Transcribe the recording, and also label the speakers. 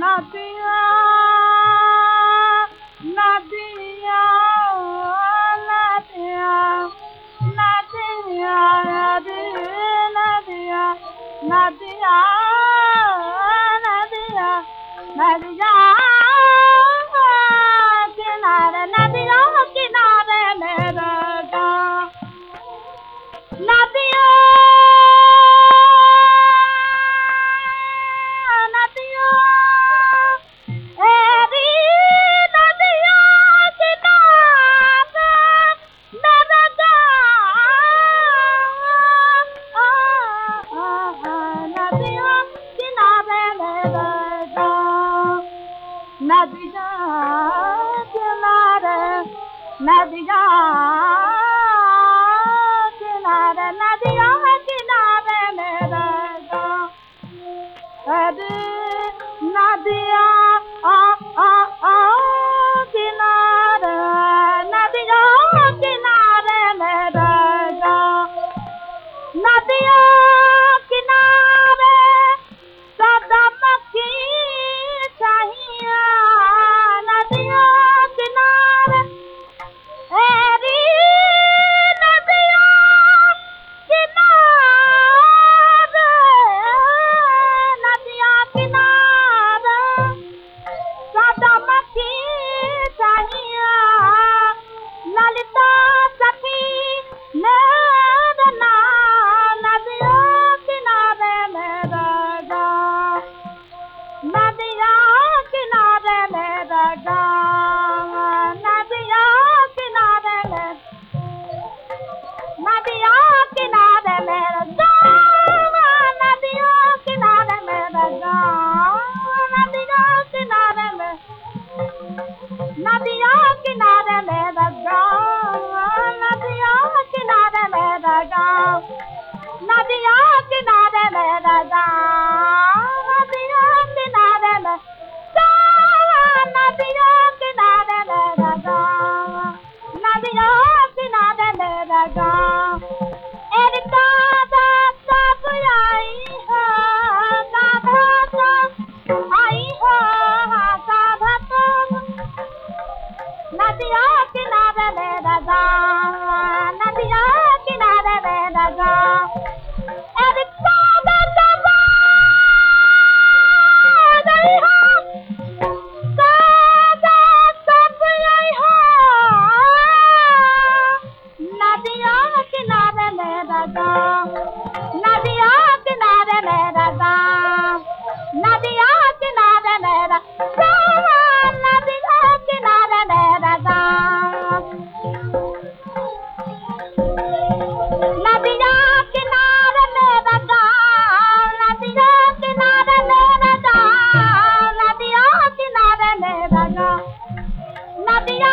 Speaker 1: नदिय नदियां नदियां नदियां नदियां नदियां नारे नदियांनारे नदे नदियां Nothing. रजा नदिया किनारे में रजा नदिया किनारे में रजा नदिया किनारे में रजा नदिया किनारे में रजा नदिया किनारे में रजा नदिया किनारे में रजा नदिया